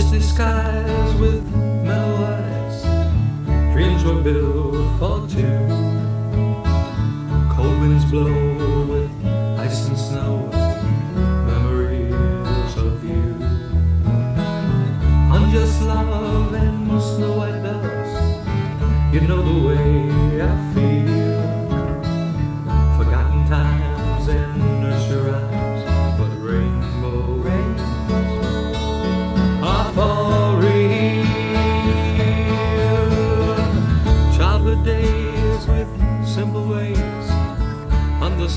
misty skies with mellow eyes, Dreams were built for two. Cold winds blow with ice and snow. Memories of you. Unjust love and snow white bells. You know the way I feel.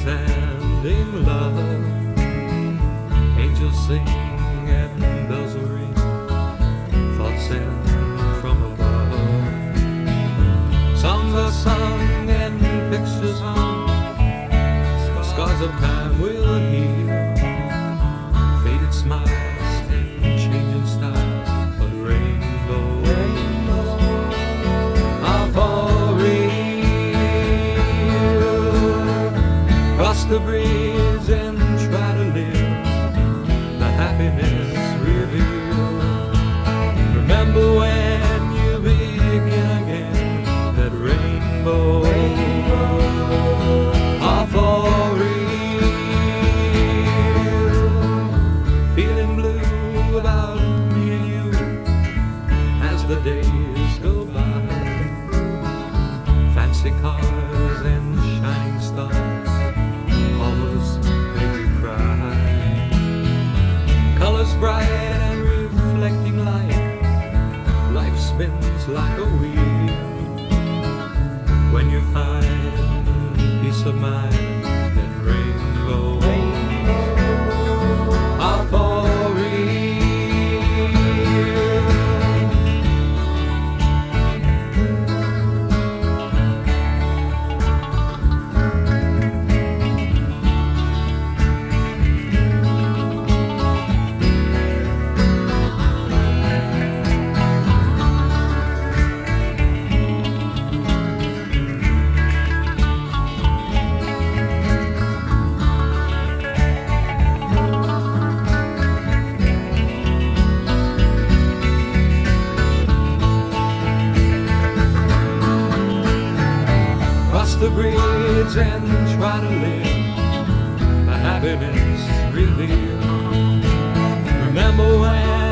Unending love. Angels sing and bells ring, thoughts sent from above. Songs are sung and pictures hung, scars of time will The breeze and try to live the happiness revealed. Remember when you begin again that rainbow real. Feeling blue about me and you as the days go by. Fancy cars and bright and reflecting light, life spins like a wheel. Bridge and try to live the happiness revealed. Remember when